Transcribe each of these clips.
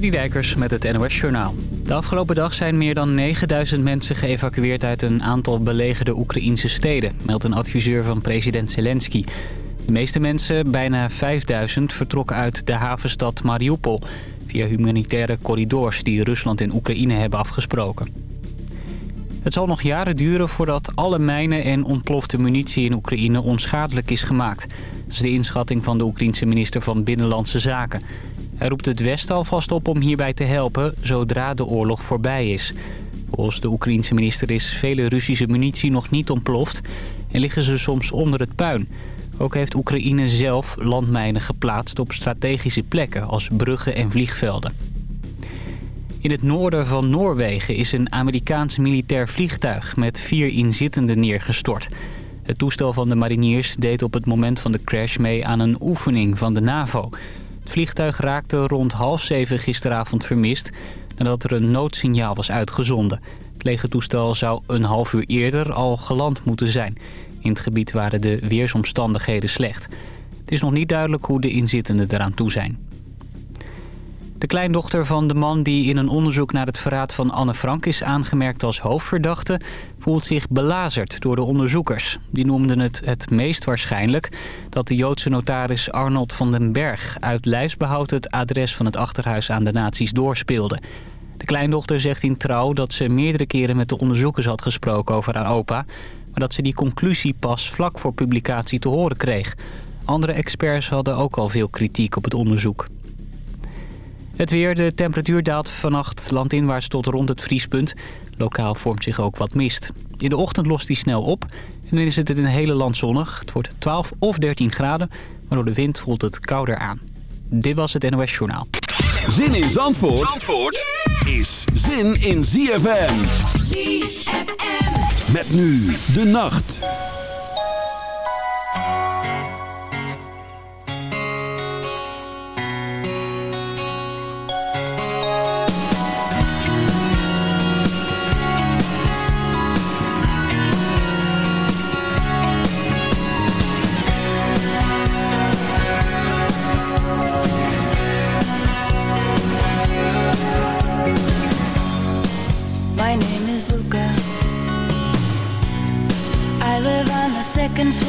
Dijkers met het NOS Journaal. De afgelopen dag zijn meer dan 9000 mensen geëvacueerd uit een aantal belegerde Oekraïnse steden, meldt een adviseur van president Zelensky. De meeste mensen, bijna 5000, vertrokken uit de havenstad Mariupol via humanitaire corridors die Rusland en Oekraïne hebben afgesproken. Het zal nog jaren duren voordat alle mijnen en ontplofte munitie in Oekraïne onschadelijk is gemaakt. Is de inschatting van de Oekraïense minister van Binnenlandse Zaken. Hij roept het Westen alvast op om hierbij te helpen zodra de oorlog voorbij is. Volgens de Oekraïense minister is vele Russische munitie nog niet ontploft en liggen ze soms onder het puin. Ook heeft Oekraïne zelf landmijnen geplaatst op strategische plekken als bruggen en vliegvelden. In het noorden van Noorwegen is een Amerikaans militair vliegtuig met vier inzittenden neergestort. Het toestel van de mariniers deed op het moment van de crash mee aan een oefening van de NAVO. Vliegtuig raakte rond half zeven gisteravond vermist nadat er een noodsignaal was uitgezonden. Het lege toestel zou een half uur eerder al geland moeten zijn. In het gebied waren de weersomstandigheden slecht. Het is nog niet duidelijk hoe de inzittenden eraan toe zijn. De kleindochter van de man die in een onderzoek naar het verraad van Anne Frank is aangemerkt als hoofdverdachte... voelt zich belazerd door de onderzoekers. Die noemden het het meest waarschijnlijk dat de Joodse notaris Arnold van den Berg... uit lijfsbehoud het adres van het achterhuis aan de nazi's doorspeelde. De kleindochter zegt in trouw dat ze meerdere keren met de onderzoekers had gesproken over haar opa... maar dat ze die conclusie pas vlak voor publicatie te horen kreeg. Andere experts hadden ook al veel kritiek op het onderzoek. Het weer, de temperatuur daalt vannacht landinwaarts tot rond het vriespunt. Lokaal vormt zich ook wat mist. In de ochtend lost die snel op en dan is het in het hele land zonnig. Het wordt 12 of 13 graden, maar door de wind voelt het kouder aan. Dit was het NOS Journaal. Zin in Zandvoort, Zandvoort is zin in ZFM. ZFM. Met nu de nacht.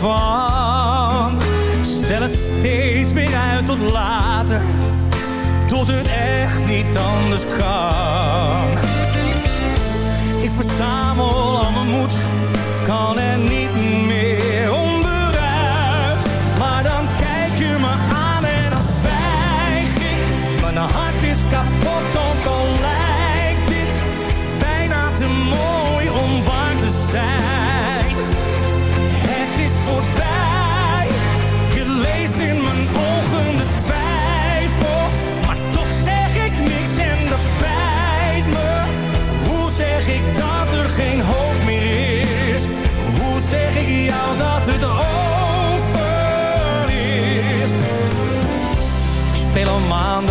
van. Stel het steeds weer uit tot later, tot het echt niet anders kan. Ik verzamel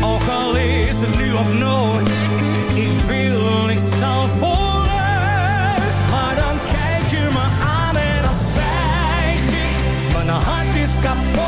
Ook al is het nu of nooit, ik wil, ik zal vooruit. Maar dan kijk je me aan en dan zwijg ik. Mijn hart is kapot.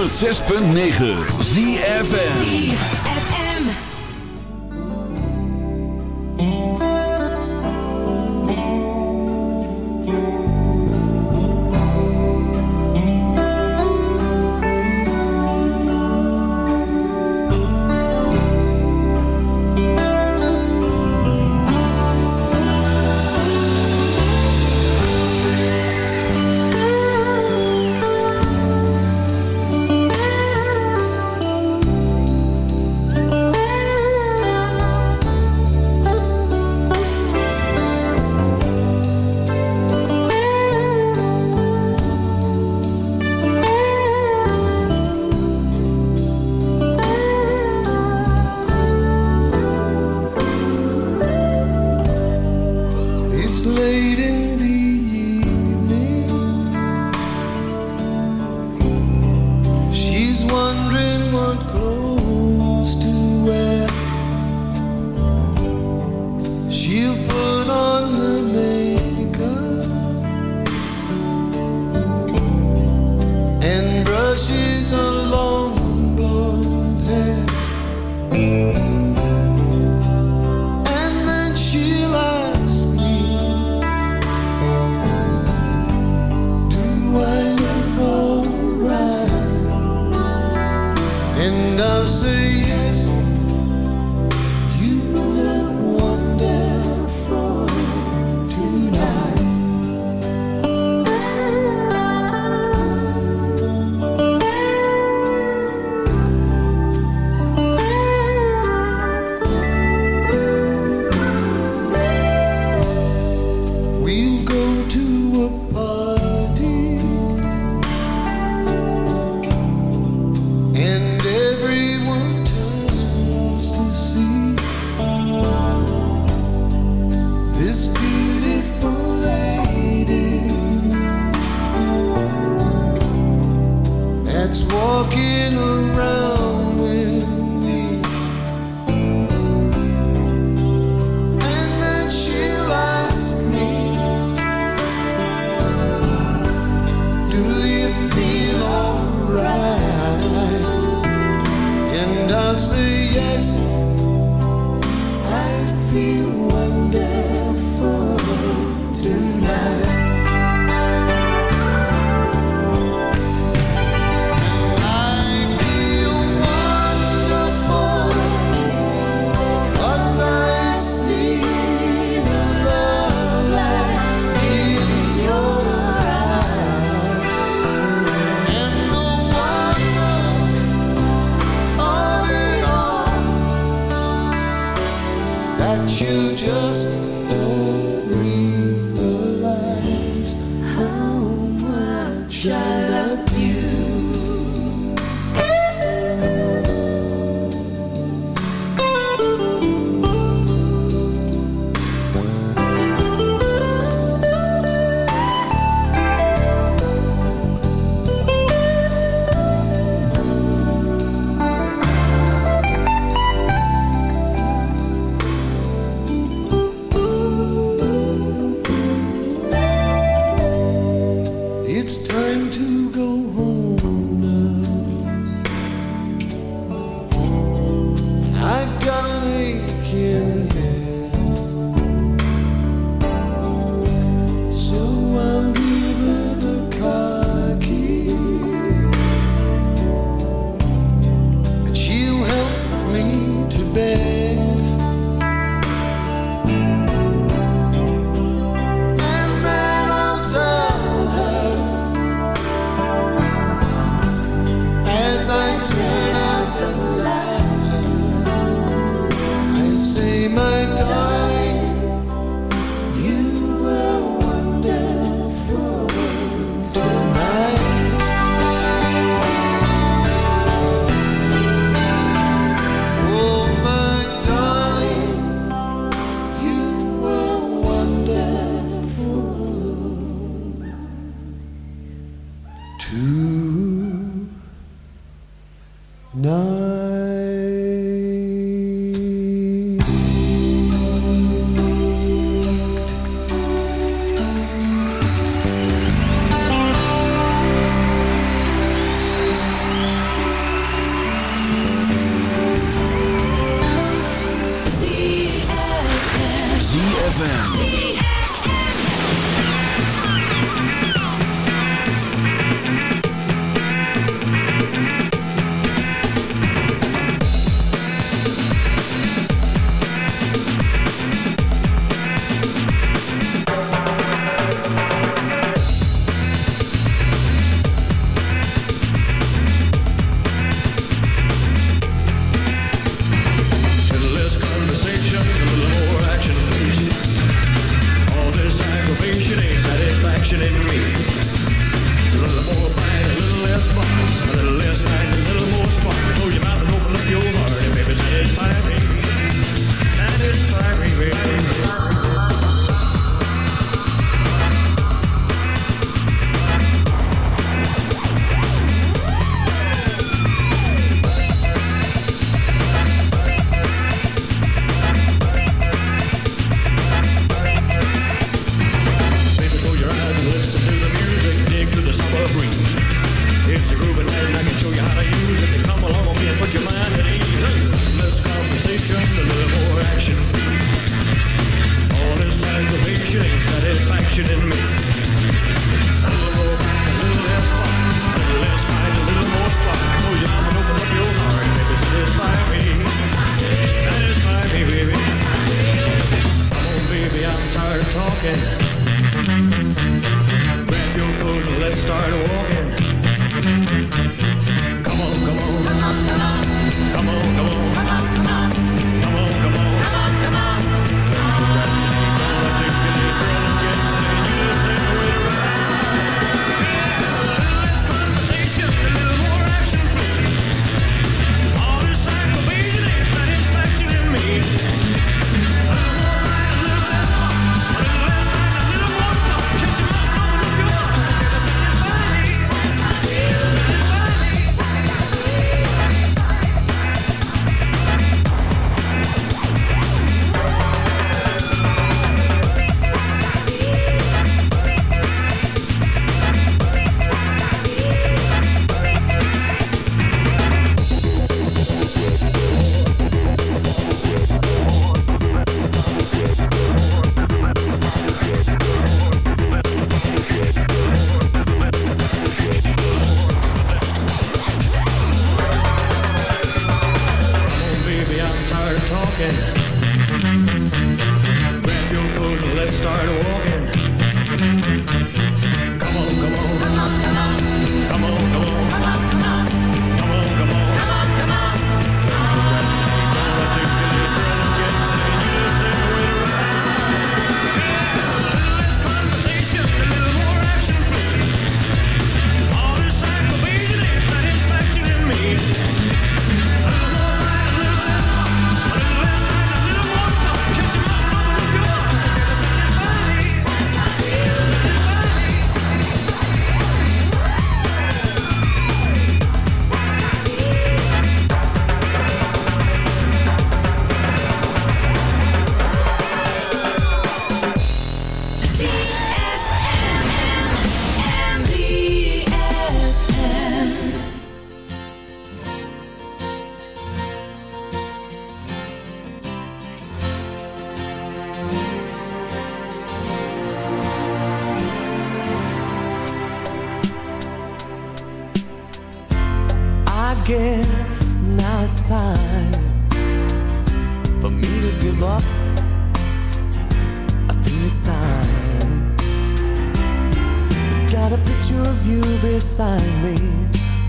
106.9 ZFN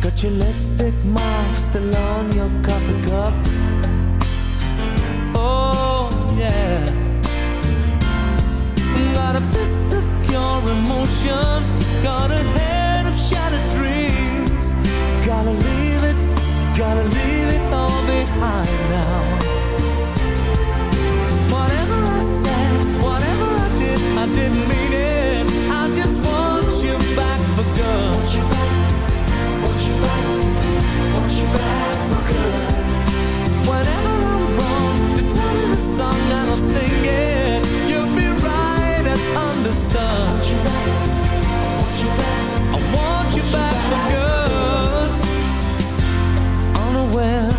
Got your lipstick marks still on your coffee cup. Oh, yeah. Got a fist of pure emotion. Got a head of shattered dreams. Gotta leave it, gotta leave it all behind now. back for good. Unaware,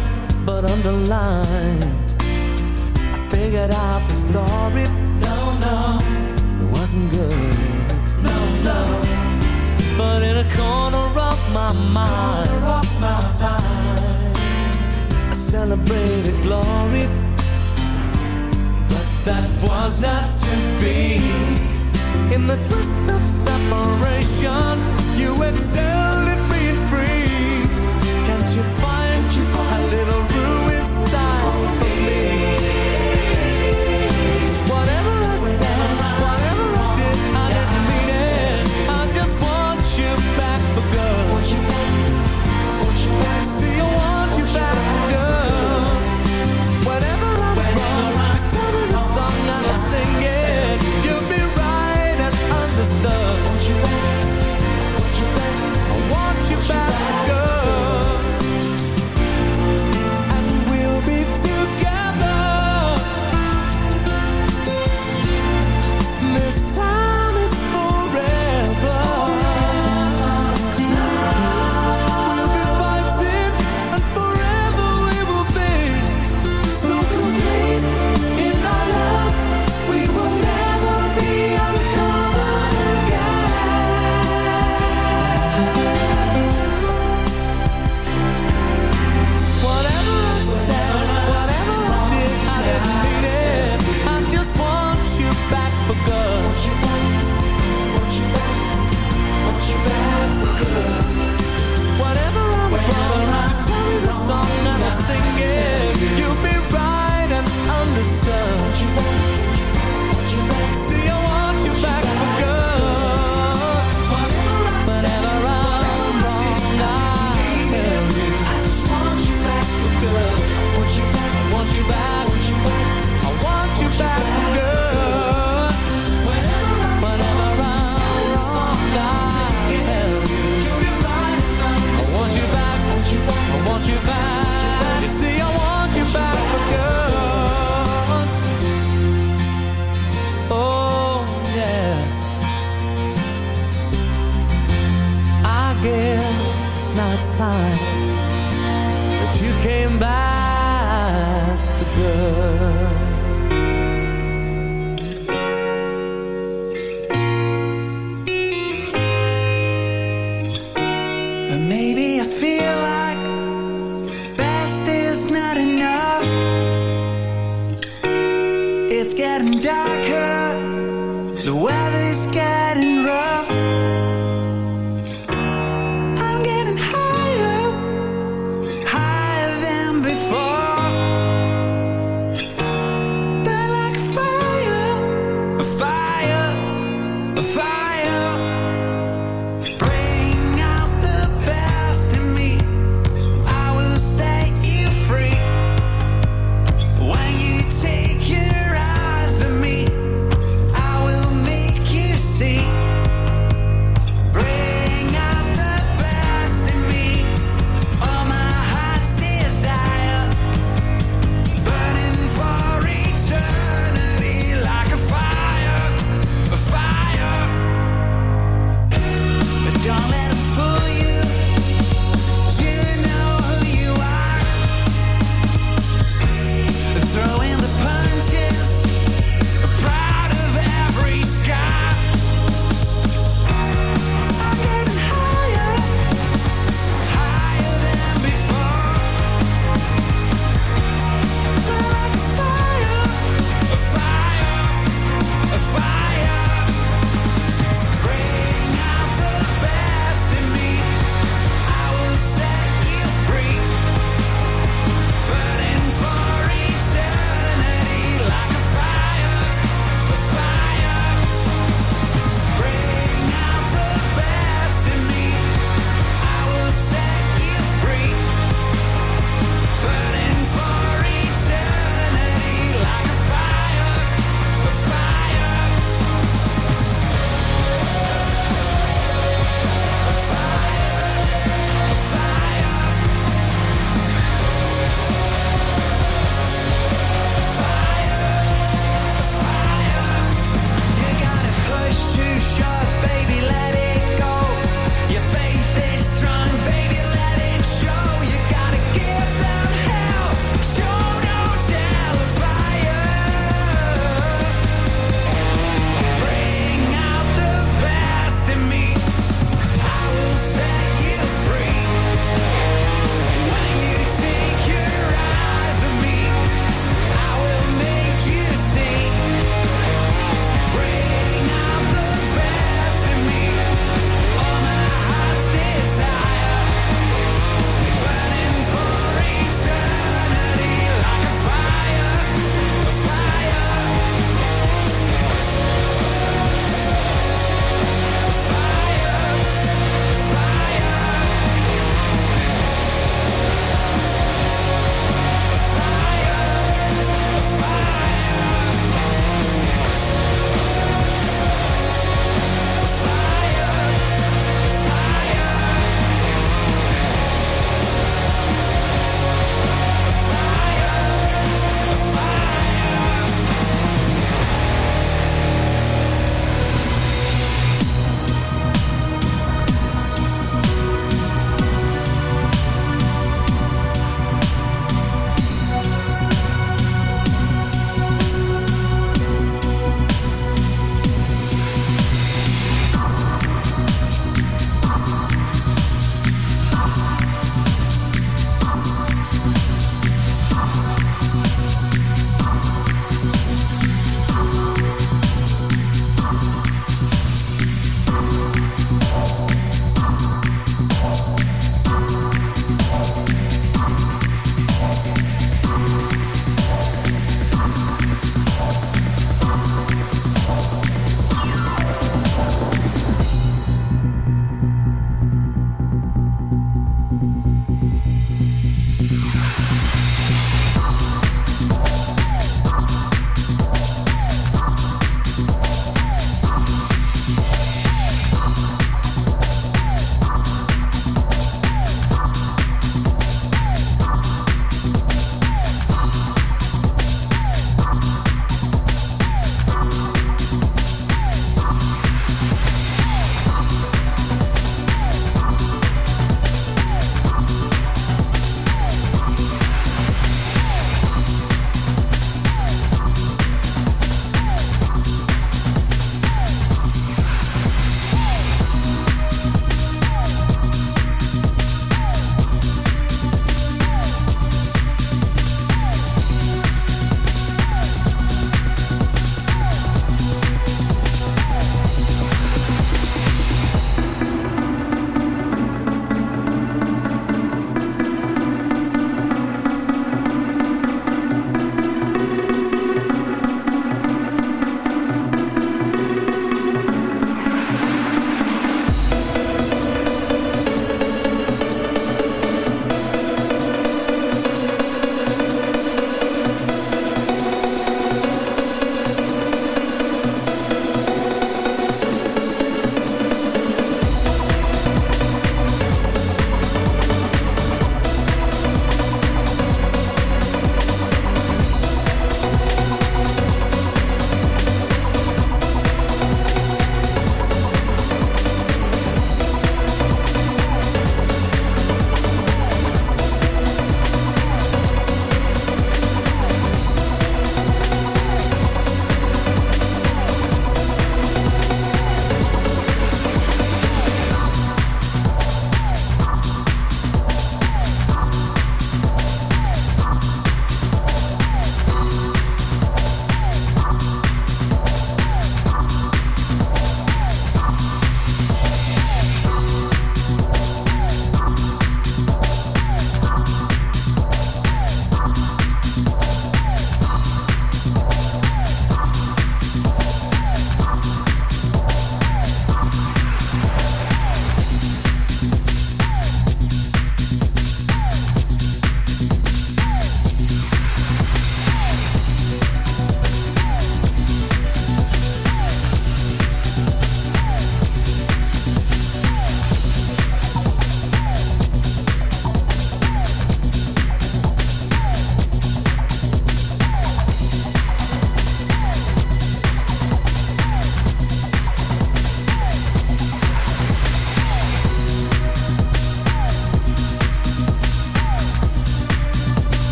but underlined. I figured out the story. No, no, it wasn't good. No, no. But in a corner of my mind, corner of my mind. I celebrated glory. But that was not to be. In the twist of separation, you excel at being free. Can't you find, Can't you find a little room inside for me?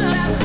love.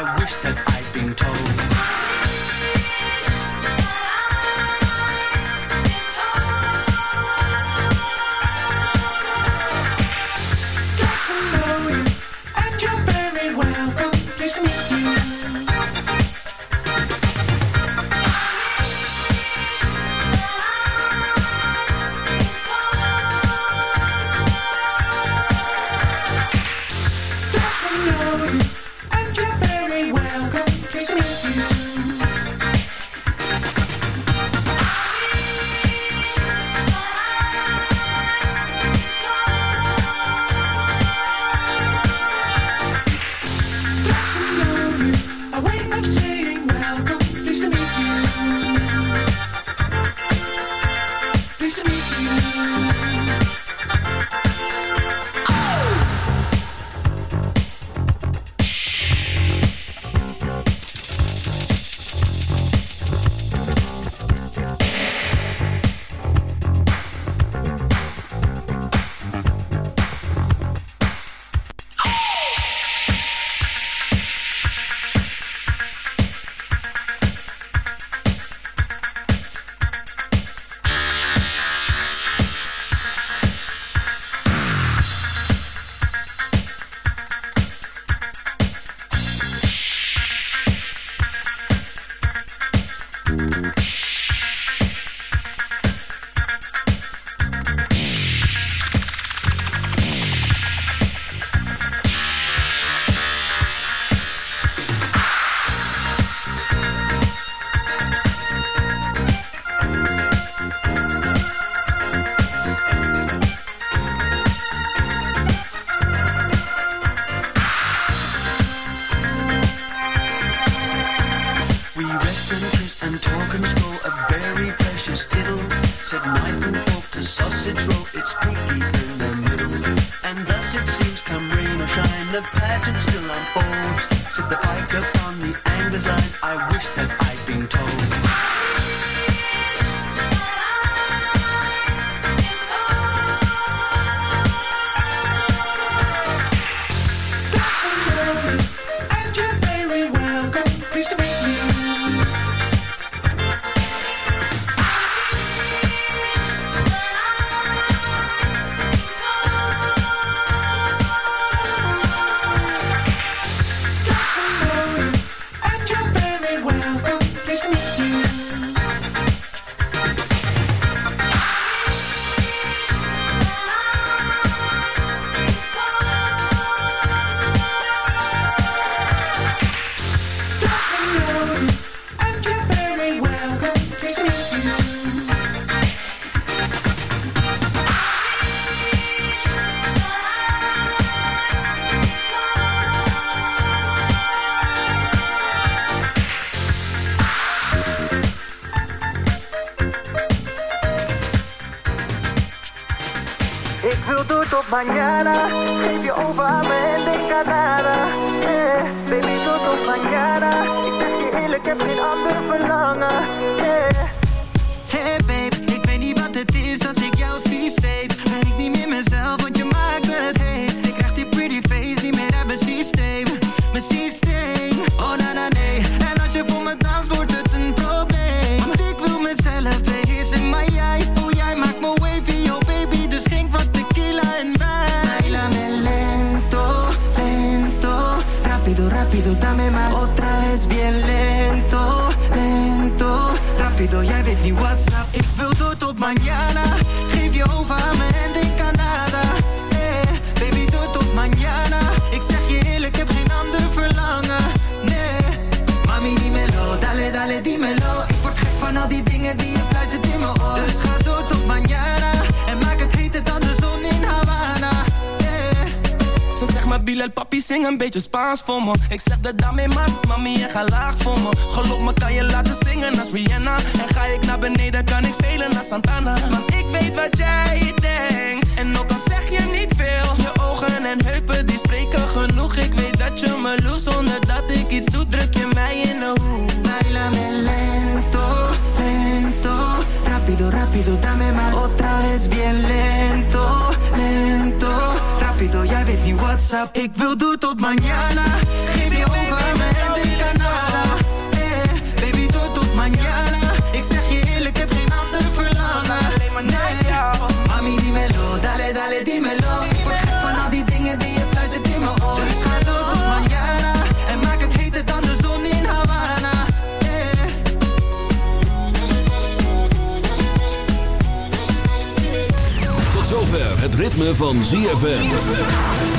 I wish that I'd been told. Papi, zing een beetje Spaans voor me. Ik zeg de dame mas, mami, en ga laag voor me. Geloof me, kan je laten zingen als Rihanna? En ga ik naar beneden, kan ik spelen als Santana? Want ik weet wat jij denkt. En ook al zeg je niet veel Je ogen en heupen, die spreken genoeg. Ik weet dat je me loest, zonder dat ik iets doe. Druk je mij in de hoek. Bailame lento, lento. Rápido, rápido, dame más. Otra vez bien lento WhatsApp. Ik wil door tot mañana. Geef je over aan me en denk aan nada eh, Baby, door tot mañana. Ik zeg je eerlijk, heb geen ander verlangen. Alleen maar naar jou. Mami, dímelo, dale, dale, dímelo Ik word gek van al die dingen die je fluistert in mijn oor. Dus ga door tot mañana. En maak het heter dan de zon in Havana. Eh. Tot zover het ritme van ZFM.